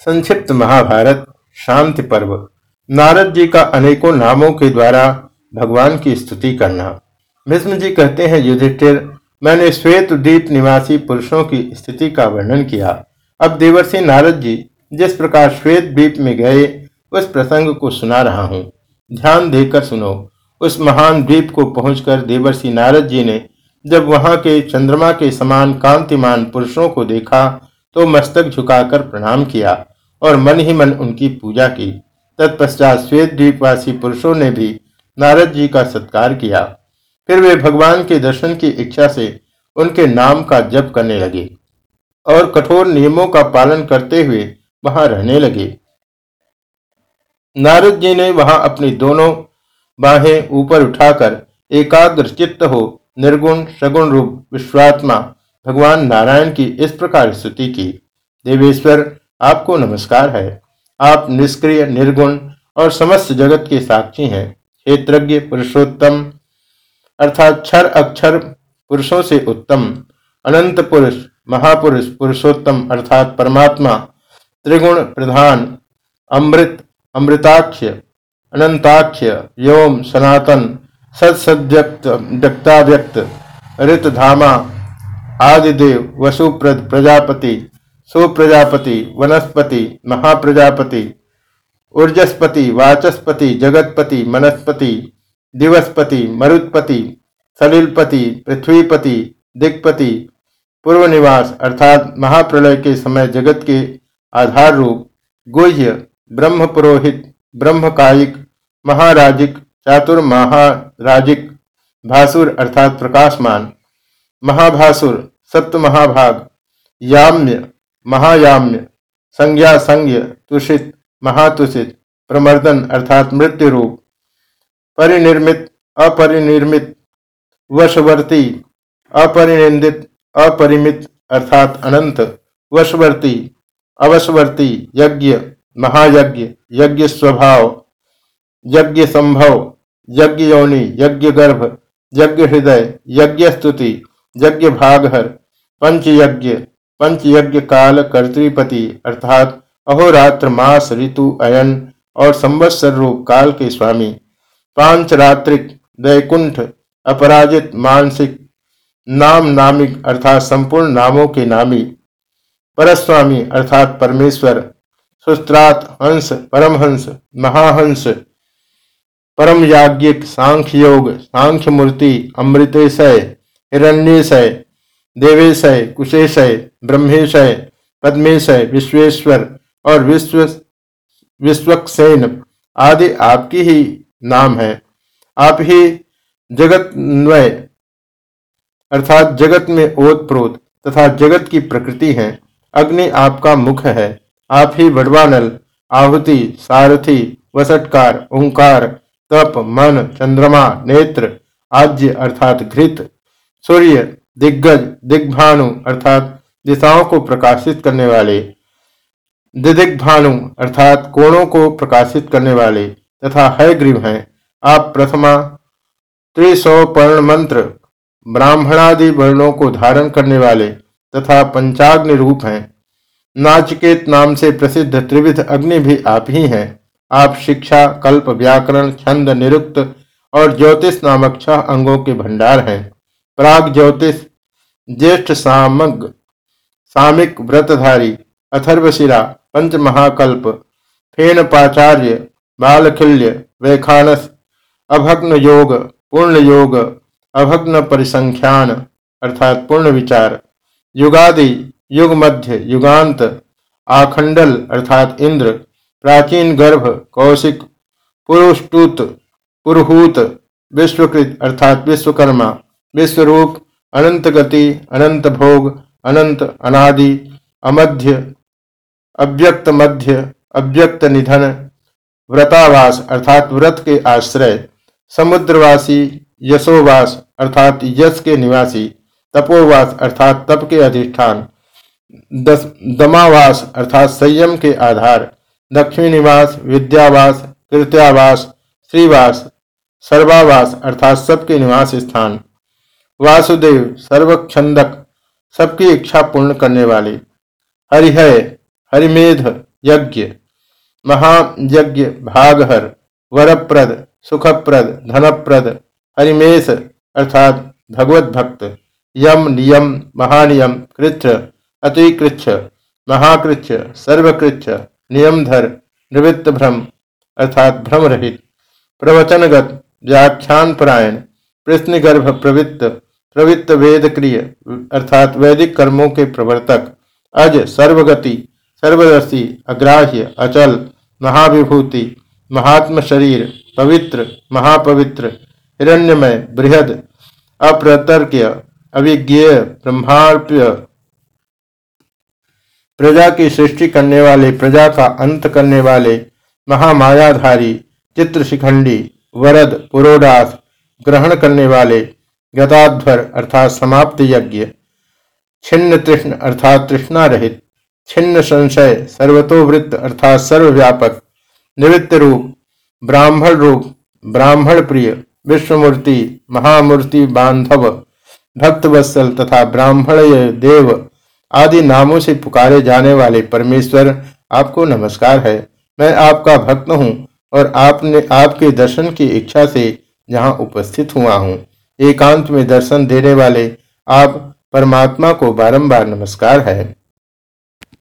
संक्षिप्त महाभारत, शांति पर्व। नारद जी का अनेकों नामों के द्वारा भगवान की स्तुति करना। भीष्म जी कहते हैं, युधिष्ठिर, मैंने श्वेत द्वीप निवासी पुरुषों की स्थिति का वर्णन किया। अब देवर्षि नारद जी जिस प्रकार श्वेत द्वीप में गए, उस प्रसंग को सुना रहा हूँ। ध्यान देकर सुनो, उस महान द्वीप को पहुंचकर देवर्षि नारद जी ने जब वहाँ के चंद्रमा के समान कांतिमान पुरुषों को देखा तो मस्तक झुकाकर प्रणाम किया। और मन ही मन उनकी पूजा की। तत्पश्चात श्वेत द्वीपवासी पुरुषों ने भी नारद जी का सत्कार किया। फिर वे भगवान के दर्शन की इच्छा से उनके नाम का जप करने लगे और कठोर नियमों का पालन करते हुए वहाँ रहने लगे। नारद जी ने वहाँ अपनी दोनों बाहें ऊपर उठाकर एकाग्र चित्त हो, निर्गुण, सगुण रूप, विश्वात्मा, भगवान नारायण की इस प्रकार स्तुति की। देवेश्वर आपको नमस्कार है। आप निष्क्रिय, निर्गुण और समस्त जगत के साक्षी हैं। क्षेत्रज्ञ पुरुषोत्तम, अर्थात क्षर अक्षर पुरुषों से उत्तम, अनंत पुरुष, महापुरुष, पुरुषोत्तम, अर्थात परमात्मा, त्रिगुण प्रधान, अमृत, अमृताक्ष, अनंताक्ष व्योम सनातन सत्सद्यक्त व्यक्ताव्यक्त, ऋतधामा, आदिदेव, वसुप्रद, प्रजापति सुप्रजापति, वनस्पति, महाप्रजापति, ऊर्जस्पति, वाचस्पति, जगतपति मनस्पति दिवसपति, मरुत्पति, सलिलपति, पृथ्वीपति, दिक्पति पूर्व निवास अर्थात महाप्रलय के समय जगत के आधार रूप, गुह्य ब्रह्म पुरोहित ब्रह्मकायिक, महाराजिक चातुर महाराजिक भासुर, अर्थात प्रकाशमान, महाभासुर सप्त महाभाग याम्य महायाम्य संज्ञा संज्ञ, तुषित, महातुषित, प्रमर्दन अर्थात मृत्यु रूप परिनिर्मित, अपरिनिर्मित, वशवर्ती, अपरिनिंदित, अपरिमित अर्थात अनंत, वशवर्ती, अवशवर्ती, यज्ञ, महायज्ञ, यज्ञ स्वभाव, यज्ञ संभव, यज्ञ योनि, यज्ञ गर्भ, यज्ञ हृदय, यज्ञ स्तुति, यज्ञ भागहर पंच यज्ञ पंच यज्ञ काल कर्तृपति अर्थात अहोरात्र मास ऋतु अयन और संवत्सर रूप काल के स्वामी पाँच रात्रिक वैकुंठ, अपराजित मानसिक नाम नामिक अर्थात संपूर्ण नामों के नामी, परस्वामी अर्थात परमेश्वर, सुस्त्रात हंस, परमहंस, महाहंस परम याज्ञिक सांख्य योग सांख्य मूर्ति अमृतेशय, हिरण्यशय, देवेशय, कुशेशय ब्रह्मेशय, पद्मेशय, विश्वेश्वर और विश्व विश्वक्सेन आदि आपकी ही नाम है। आप ही जगत नय अर्थात जगत में ओत प्रोत तथा जगत की प्रकृति है। अग्नि आपका मुख है। आप ही वडवानल आहुति, सारथी, वसटकार, ओंकार, तप, मन, चंद्रमा, नेत्र आज्य अर्थात घृत, सूर्य, दिग्गज, दिग्भानु अर्थात दिशाओं को प्रकाशित करने वाले दिदिग्भानु अर्थात कोणों को प्रकाशित करने वाले तथा है ग्रीव हैं। आप प्रथमा त्रिसौपर्ण मंत्र ब्राह्मणादि वर्णों को धारण करने वाले तथा पंचाग्नि रूप हैं। नाचिकेत नाम से प्रसिद्ध त्रिविध अग्नि भी आप ही हैं। आप शिक्षा, कल्प, व्याकरण, छंद, निरुक्त और ज्योतिष नामक छह अंगों के भंडार हैं। प्राग ज्योतिष, ज्येष्ठ सामग सामिक व्रतधारी अथर्वशिरा पंच महाकल्प फेन पाचार्य, बालखिल्य, वैखानस अभग्न योग पूर्ण योग अभग्न परिसंख्यान अर्थात पूर्ण विचार युगादि युग मध्य युगांत, आखंडल, अर्थात इंद्र, प्राचीन गर्भ, कौशिक पुरुषटूत पुरहूत, विश्वकृत, अर्थात विश्वकर्मा, विश्वरूप अनंत गति अनंत भोग अनंत, अनादि, अमध्य अव्यक्त मध्य अव्यक्त निधन व्रतावास अर्थात व्रत के आश्रय, समुद्रवासी, यशोवास अर्थात यश के निवासी, तपोवास अर्थात तप के अधिष्ठान दमावास अर्थात संयम के आधार दक्षिण निवास विद्यावास कृत्यावास श्रीवास, सर्वावास अर्थात सबके निवास स्थान, वासुदेव, सर्वक्षंदक सबकी इच्छा पूर्ण करने वाले। हरिहय हरिमेध, यज्ञ। महायज्ञ भागहर, वरप्रद, सुखप्रद, धनप्रद हरिमेश अर्थात भगवत भक्त। यम, नियम, महानियम, कृच्छ, अतिकृच्छ, महाकृच्छ, सर्वकृच्छ, नियमधर निवृत्त भ्रम अर्थात भ्रम रहित प्रवचनगत व्याख्यान परायण प्रश्नगर्भ प्रवृत्त प्रवृत्त वेद क्रिय, अर्थात वैदिक कर्मों के प्रवर्तक, अज सर्वगति, सर्वदर्शी, अग्राह्य, अचल, महाविभूति महात्म शरीर पवित्र, महापवित्र, हिरण्यमय, बृहद, अप्रतर्क्य अभिज्ञेय ब्रह्मार्प्य। प्रजा की सृष्टि करने वाले, प्रजा का अंत करने वाले, महामायाधारी चित्र शिखंडी वरद, पुरोडास ग्रहण करने वाले गदाध्वर अर्थात समाप्त यज्ञ, छिन्न तृष्ण अर्थात तृष्णा रहित, छिन्न संशय सर्वतोवृत्त अर्थात सर्वव्यापक, निवृत्त रूप, ब्राह्मण रूप, ब्राह्मण प्रिय, विश्वमूर्ति, महामूर्ति, बांधव भक्तवत्सल तथा ब्राह्मण देव आदि नामों से पुकारे जाने वाले परमेश्वर आपको नमस्कार है। मैं आपका भक्त हूँ और आपने आपके दर्शन की इच्छा से यहाँ उपस्थित हुआ हूँ। एकांत में दर्शन देने वाले आप परमात्मा को बारंबार नमस्कार है।